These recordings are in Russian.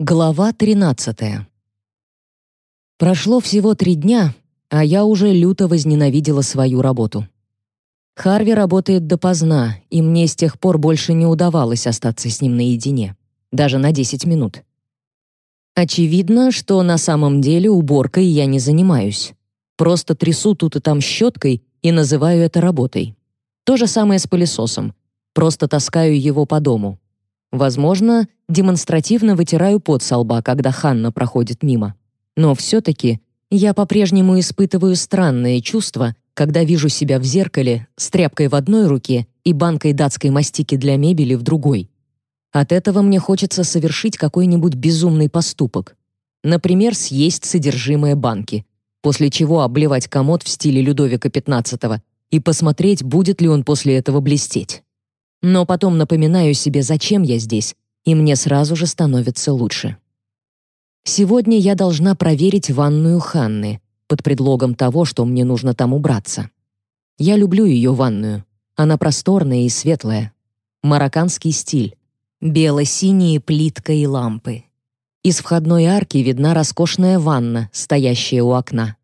Глава 13. Прошло всего три дня, а я уже люто возненавидела свою работу. Харви работает допоздна, и мне с тех пор больше не удавалось остаться с ним наедине, даже на 10 минут. Очевидно, что на самом деле уборкой я не занимаюсь. Просто трясу тут и там щеткой и называю это работой. То же самое с пылесосом. Просто таскаю его по дому. Возможно, демонстративно вытираю пот со лба, когда Ханна проходит мимо. Но все-таки я по-прежнему испытываю странные чувства, когда вижу себя в зеркале с тряпкой в одной руке и банкой датской мастики для мебели в другой. От этого мне хочется совершить какой-нибудь безумный поступок. Например, съесть содержимое банки, после чего обливать комод в стиле Людовика XV и посмотреть, будет ли он после этого блестеть. Но потом напоминаю себе, зачем я здесь, и мне сразу же становится лучше. Сегодня я должна проверить ванную Ханны под предлогом того, что мне нужно там убраться. Я люблю ее ванную. Она просторная и светлая. Марокканский стиль. Бело-синие плитка и лампы. Из входной арки видна роскошная ванна, стоящая у окна.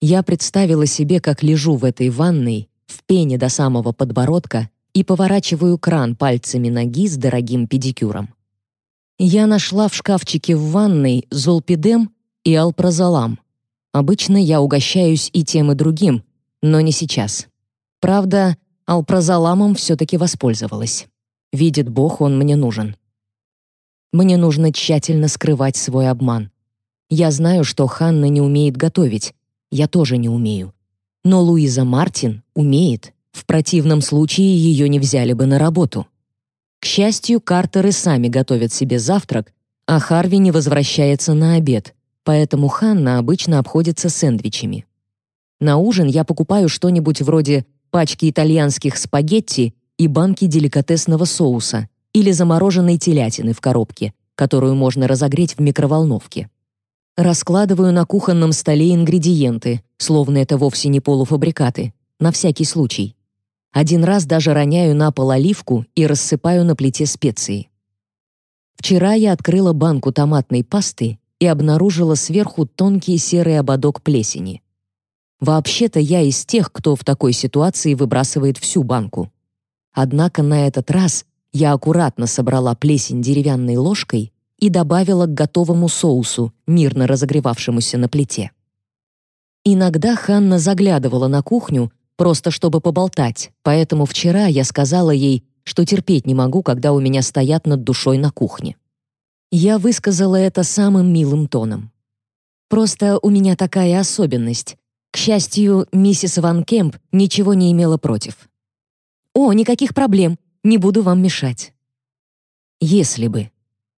Я представила себе, как лежу в этой ванной, в пене до самого подбородка и поворачиваю кран пальцами ноги с дорогим педикюром. Я нашла в шкафчике в ванной золпидем и алпрозолам. Обычно я угощаюсь и тем, и другим, но не сейчас. Правда, алпрозоламом все-таки воспользовалась. Видит Бог, он мне нужен. Мне нужно тщательно скрывать свой обман. Я знаю, что Ханна не умеет готовить. Я тоже не умею. Но Луиза Мартин умеет. В противном случае ее не взяли бы на работу. К счастью, Картеры сами готовят себе завтрак, а Харви не возвращается на обед, поэтому Ханна обычно обходится сэндвичами. На ужин я покупаю что-нибудь вроде пачки итальянских спагетти и банки деликатесного соуса или замороженной телятины в коробке, которую можно разогреть в микроволновке. Раскладываю на кухонном столе ингредиенты, словно это вовсе не полуфабрикаты, на всякий случай. Один раз даже роняю на пол оливку и рассыпаю на плите специи. Вчера я открыла банку томатной пасты и обнаружила сверху тонкий серый ободок плесени. Вообще-то я из тех, кто в такой ситуации выбрасывает всю банку. Однако на этот раз я аккуратно собрала плесень деревянной ложкой и добавила к готовому соусу, мирно разогревавшемуся на плите. Иногда Ханна заглядывала на кухню, просто чтобы поболтать, поэтому вчера я сказала ей, что терпеть не могу, когда у меня стоят над душой на кухне. Я высказала это самым милым тоном. Просто у меня такая особенность. К счастью, миссис Ван Кемп ничего не имела против. «О, никаких проблем, не буду вам мешать». Если бы.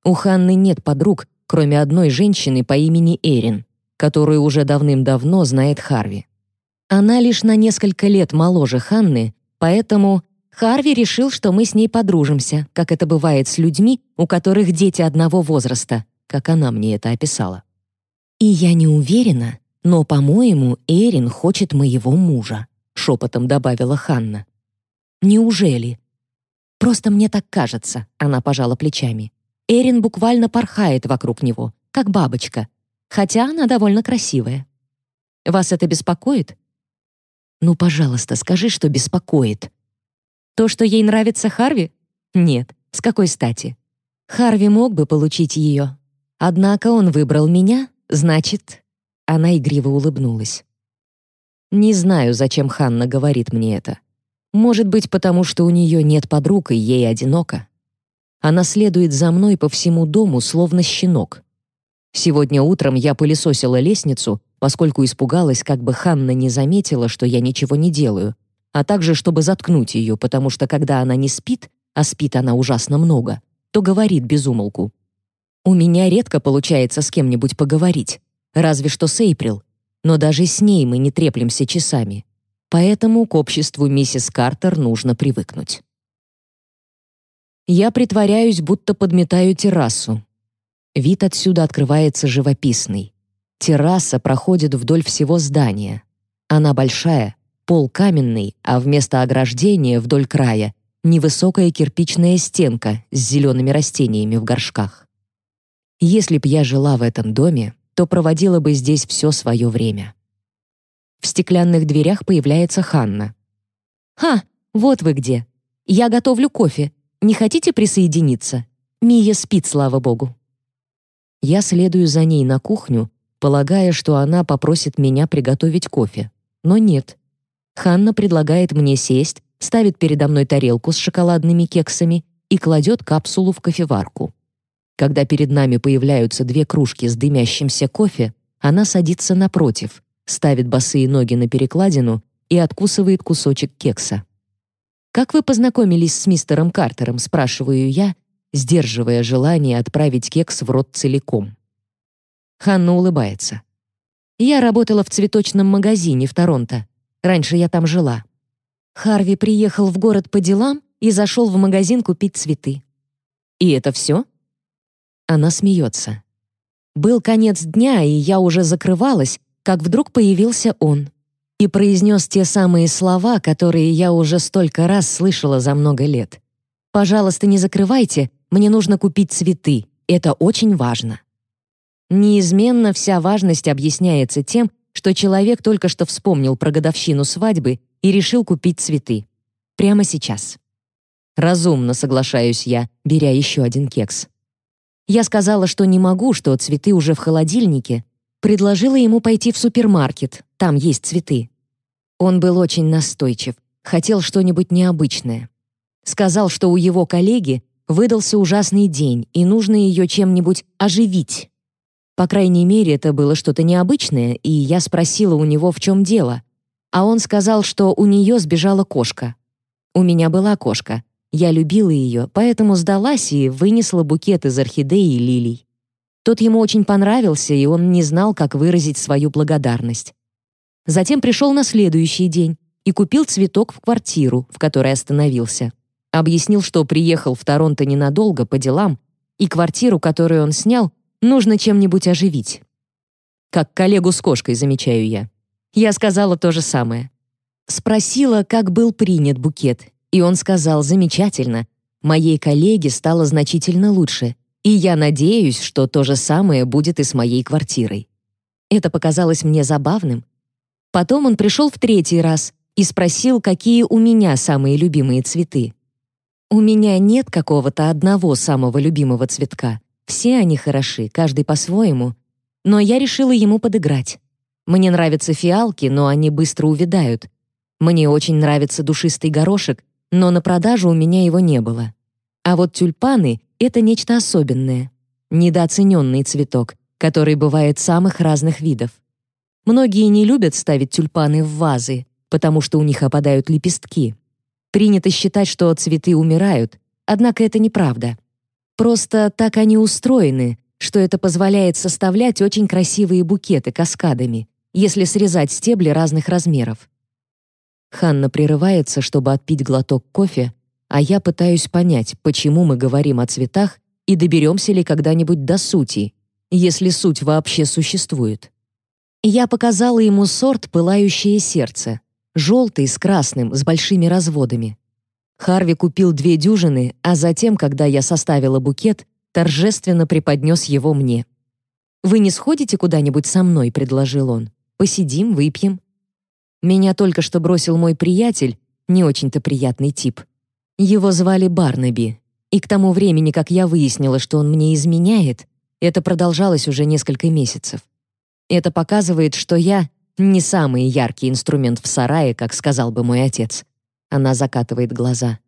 У Ханны нет подруг, кроме одной женщины по имени Эрин, которую уже давным-давно знает Харви. Она лишь на несколько лет моложе Ханны, поэтому Харви решил, что мы с ней подружимся, как это бывает с людьми, у которых дети одного возраста, как она мне это описала. И я не уверена, но, по-моему, Эрин хочет моего мужа, шепотом добавила Ханна. Неужели? Просто мне так кажется, она пожала плечами. Эрин буквально порхает вокруг него, как бабочка, хотя она довольно красивая. Вас это беспокоит? Ну, пожалуйста, скажи, что беспокоит. То, что ей нравится Харви? Нет. С какой стати? Харви мог бы получить ее. Однако он выбрал меня, значит... Она игриво улыбнулась. Не знаю, зачем Ханна говорит мне это. Может быть, потому что у нее нет подруг и ей одиноко. Она следует за мной по всему дому, словно щенок. Сегодня утром я пылесосила лестницу, поскольку испугалась, как бы Ханна не заметила, что я ничего не делаю, а также чтобы заткнуть ее, потому что когда она не спит, а спит она ужасно много, то говорит без умолку. У меня редко получается с кем-нибудь поговорить, разве что с Эйприл, но даже с ней мы не треплемся часами. Поэтому к обществу миссис Картер нужно привыкнуть. Я притворяюсь, будто подметаю террасу. Вид отсюда открывается живописный. Терраса проходит вдоль всего здания. Она большая, пол каменный, а вместо ограждения вдоль края невысокая кирпичная стенка с зелеными растениями в горшках. Если б я жила в этом доме, то проводила бы здесь все свое время. В стеклянных дверях появляется Ханна. «Ха, вот вы где. Я готовлю кофе. Не хотите присоединиться? Мия спит, слава богу». Я следую за ней на кухню, полагая, что она попросит меня приготовить кофе. Но нет. Ханна предлагает мне сесть, ставит передо мной тарелку с шоколадными кексами и кладет капсулу в кофеварку. Когда перед нами появляются две кружки с дымящимся кофе, она садится напротив, ставит босые ноги на перекладину и откусывает кусочек кекса. «Как вы познакомились с мистером Картером?» — спрашиваю я, сдерживая желание отправить кекс в рот целиком. Ханна улыбается. «Я работала в цветочном магазине в Торонто. Раньше я там жила. Харви приехал в город по делам и зашел в магазин купить цветы. И это все? Она смеется. Был конец дня, и я уже закрывалась, как вдруг появился он и произнес те самые слова, которые я уже столько раз слышала за много лет. «Пожалуйста, не закрывайте, мне нужно купить цветы, это очень важно». Неизменно вся важность объясняется тем, что человек только что вспомнил про годовщину свадьбы и решил купить цветы. Прямо сейчас. Разумно соглашаюсь я, беря еще один кекс. Я сказала, что не могу, что цветы уже в холодильнике. Предложила ему пойти в супермаркет, там есть цветы. Он был очень настойчив, хотел что-нибудь необычное. Сказал, что у его коллеги выдался ужасный день, и нужно ее чем-нибудь оживить. По крайней мере, это было что-то необычное, и я спросила у него, в чем дело. А он сказал, что у нее сбежала кошка. У меня была кошка, я любила ее, поэтому сдалась и вынесла букет из орхидей и лилий. Тот ему очень понравился, и он не знал, как выразить свою благодарность. Затем пришел на следующий день и купил цветок в квартиру, в которой остановился. Объяснил, что приехал в Торонто ненадолго по делам, и квартиру, которую он снял, нужно чем-нибудь оживить. Как коллегу с кошкой, замечаю я. Я сказала то же самое. Спросила, как был принят букет, и он сказал «замечательно». Моей коллеге стало значительно лучше, и я надеюсь, что то же самое будет и с моей квартирой. Это показалось мне забавным. Потом он пришел в третий раз и спросил, какие у меня самые любимые цветы. У меня нет какого-то одного самого любимого цветка. Все они хороши, каждый по-своему. Но я решила ему подыграть. Мне нравятся фиалки, но они быстро увядают. Мне очень нравится душистый горошек, но на продажу у меня его не было. А вот тюльпаны — это нечто особенное. Недооцененный цветок, который бывает самых разных видов. Многие не любят ставить тюльпаны в вазы, потому что у них опадают лепестки. Принято считать, что цветы умирают, однако это неправда. Просто так они устроены, что это позволяет составлять очень красивые букеты каскадами, если срезать стебли разных размеров. Ханна прерывается, чтобы отпить глоток кофе, а я пытаюсь понять, почему мы говорим о цветах и доберемся ли когда-нибудь до сути, если суть вообще существует. Я показала ему сорт «Пылающее сердце», желтый с красным, с большими разводами. Харви купил две дюжины, а затем, когда я составила букет, торжественно преподнес его мне. «Вы не сходите куда-нибудь со мной?» — предложил он. «Посидим, выпьем». Меня только что бросил мой приятель, не очень-то приятный тип. Его звали Барнаби, и к тому времени, как я выяснила, что он мне изменяет, это продолжалось уже несколько месяцев. Это показывает, что я не самый яркий инструмент в сарае, как сказал бы мой отец. Она закатывает глаза.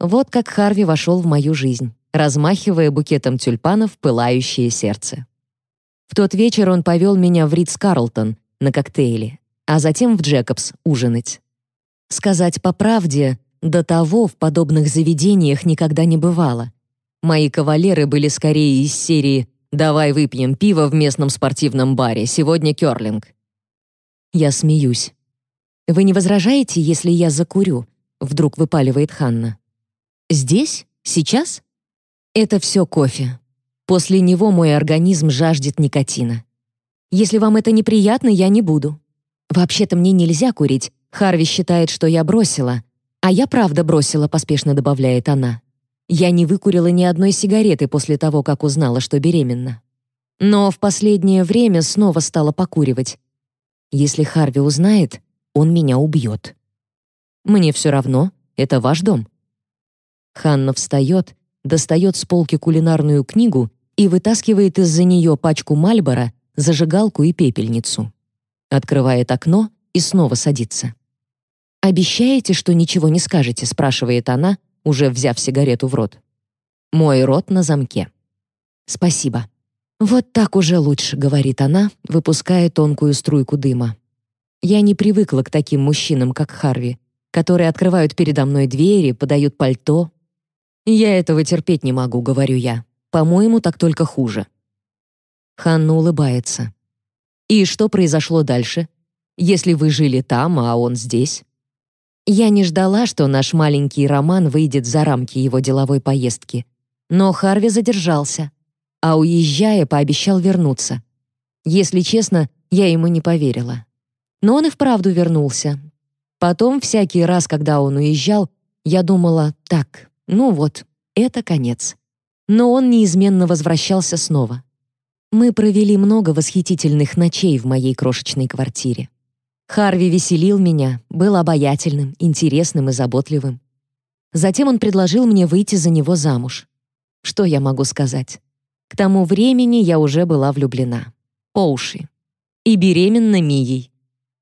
Вот как Харви вошел в мою жизнь, размахивая букетом тюльпанов пылающее сердце. В тот вечер он повел меня в Ридс-Карлтон на коктейли, а затем в Джекобс ужинать. Сказать по правде, до того в подобных заведениях никогда не бывало. Мои кавалеры были скорее из серии «Давай выпьем пиво в местном спортивном баре, сегодня кёрлинг». Я смеюсь. «Вы не возражаете, если я закурю?» Вдруг выпаливает Ханна. «Здесь? Сейчас?» «Это все кофе. После него мой организм жаждет никотина. Если вам это неприятно, я не буду. «Вообще-то мне нельзя курить. Харви считает, что я бросила. А я правда бросила», — поспешно добавляет она. Я не выкурила ни одной сигареты после того, как узнала, что беременна. Но в последнее время снова стала покуривать. Если Харви узнает, он меня убьет. Мне все равно, это ваш дом. Ханна встает, достает с полки кулинарную книгу и вытаскивает из-за нее пачку Мальбора, зажигалку и пепельницу. Открывает окно и снова садится. «Обещаете, что ничего не скажете?» — спрашивает она, уже взяв сигарету в рот. Мой рот на замке. «Спасибо». «Вот так уже лучше», — говорит она, выпуская тонкую струйку дыма. «Я не привыкла к таким мужчинам, как Харви, которые открывают передо мной двери, подают пальто. Я этого терпеть не могу», — говорю я. «По-моему, так только хуже». Ханна улыбается. «И что произошло дальше? Если вы жили там, а он здесь?» Я не ждала, что наш маленький роман выйдет за рамки его деловой поездки. Но Харви задержался, а уезжая, пообещал вернуться. Если честно, я ему не поверила. Но он и вправду вернулся. Потом, всякий раз, когда он уезжал, я думала, так, ну вот, это конец. Но он неизменно возвращался снова. Мы провели много восхитительных ночей в моей крошечной квартире. Харви веселил меня, был обаятельным, интересным и заботливым. Затем он предложил мне выйти за него замуж. Что я могу сказать? К тому времени я уже была влюблена. По уши. И беременна Мией.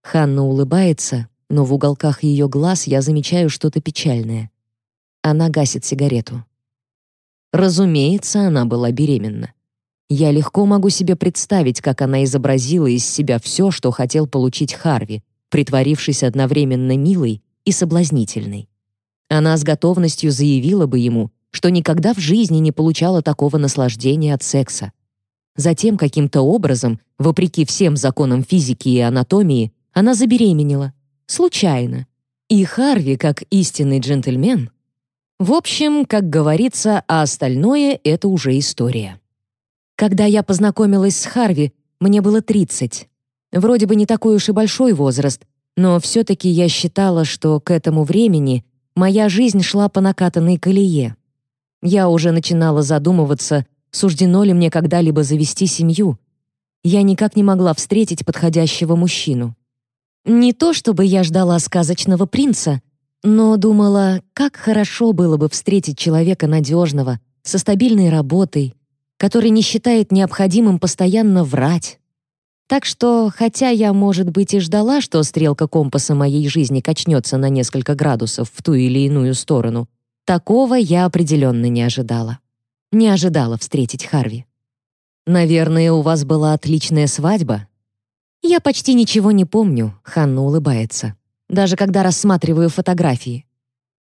Ханна улыбается, но в уголках ее глаз я замечаю что-то печальное. Она гасит сигарету. Разумеется, она была беременна. Я легко могу себе представить, как она изобразила из себя все, что хотел получить Харви, притворившись одновременно милой и соблазнительной. Она с готовностью заявила бы ему, что никогда в жизни не получала такого наслаждения от секса. Затем каким-то образом, вопреки всем законам физики и анатомии, она забеременела. Случайно. И Харви, как истинный джентльмен... В общем, как говорится, а остальное — это уже история. Когда я познакомилась с Харви, мне было 30. Вроде бы не такой уж и большой возраст, но все-таки я считала, что к этому времени моя жизнь шла по накатанной колее. Я уже начинала задумываться, суждено ли мне когда-либо завести семью. Я никак не могла встретить подходящего мужчину. Не то чтобы я ждала сказочного принца, но думала, как хорошо было бы встретить человека надежного, со стабильной работой, который не считает необходимым постоянно врать. Так что, хотя я, может быть, и ждала, что стрелка компаса моей жизни качнется на несколько градусов в ту или иную сторону, такого я определенно не ожидала. Не ожидала встретить Харви. «Наверное, у вас была отличная свадьба?» «Я почти ничего не помню», — Ханна улыбается. «Даже когда рассматриваю фотографии.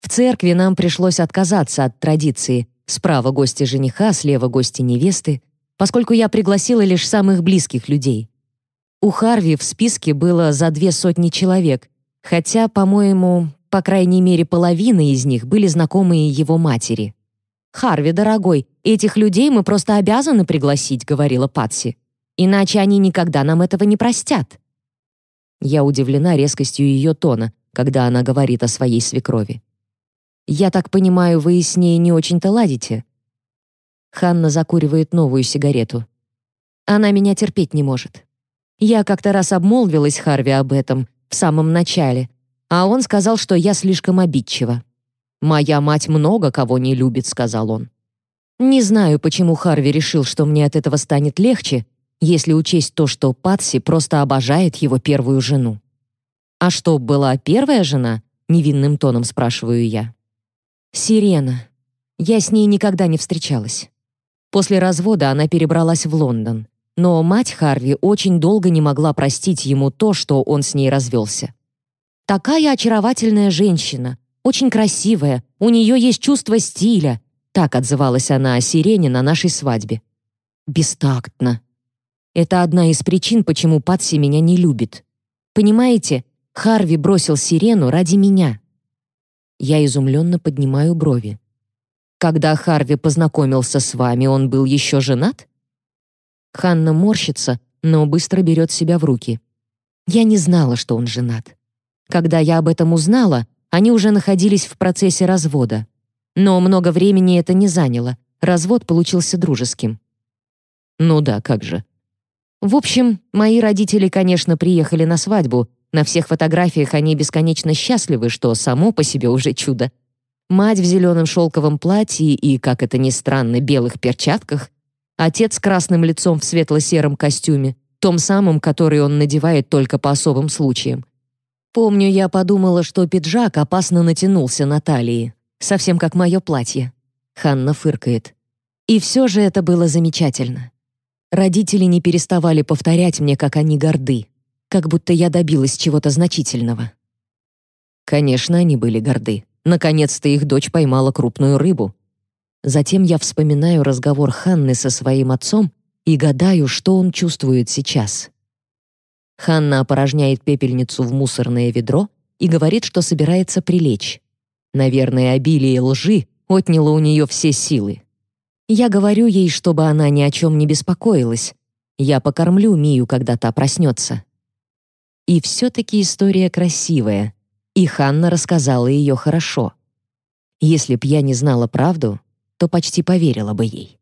В церкви нам пришлось отказаться от традиции Справа гости жениха, слева гости невесты, поскольку я пригласила лишь самых близких людей. У Харви в списке было за две сотни человек, хотя, по-моему, по крайней мере, половина из них были знакомые его матери. «Харви, дорогой, этих людей мы просто обязаны пригласить», — говорила Патси. «Иначе они никогда нам этого не простят». Я удивлена резкостью ее тона, когда она говорит о своей свекрови. «Я так понимаю, вы с ней не очень-то ладите?» Ханна закуривает новую сигарету. «Она меня терпеть не может. Я как-то раз обмолвилась Харви об этом в самом начале, а он сказал, что я слишком обидчива. «Моя мать много кого не любит», — сказал он. Не знаю, почему Харви решил, что мне от этого станет легче, если учесть то, что Патси просто обожает его первую жену. «А что, была первая жена?» — невинным тоном спрашиваю я. Сирена. Я с ней никогда не встречалась. После развода она перебралась в Лондон. Но мать Харви очень долго не могла простить ему то, что он с ней развелся. «Такая очаровательная женщина, очень красивая, у нее есть чувство стиля», так отзывалась она о Сирене на нашей свадьбе. Бестактно. Это одна из причин, почему Патси меня не любит. Понимаете, Харви бросил Сирену ради меня. Я изумленно поднимаю брови. «Когда Харви познакомился с вами, он был еще женат?» Ханна морщится, но быстро берет себя в руки. Я не знала, что он женат. Когда я об этом узнала, они уже находились в процессе развода. Но много времени это не заняло. Развод получился дружеским. Ну да, как же. В общем, мои родители, конечно, приехали на свадьбу. На всех фотографиях они бесконечно счастливы, что само по себе уже чудо. Мать в зеленом шелковом платье и, как это ни странно, белых перчатках. Отец с красным лицом в светло-сером костюме, том самом, который он надевает только по особым случаям. Помню, я подумала, что пиджак опасно натянулся на талии, совсем как мое платье. Ханна фыркает. И все же это было замечательно. Родители не переставали повторять мне, как они горды, как будто я добилась чего-то значительного. Конечно, они были горды. Наконец-то их дочь поймала крупную рыбу. Затем я вспоминаю разговор Ханны со своим отцом и гадаю, что он чувствует сейчас. Ханна опорожняет пепельницу в мусорное ведро и говорит, что собирается прилечь. Наверное, обилие лжи отняло у нее все силы. Я говорю ей, чтобы она ни о чем не беспокоилась. Я покормлю Мию, когда та проснется. И все-таки история красивая, и Ханна рассказала ее хорошо. Если б я не знала правду, то почти поверила бы ей.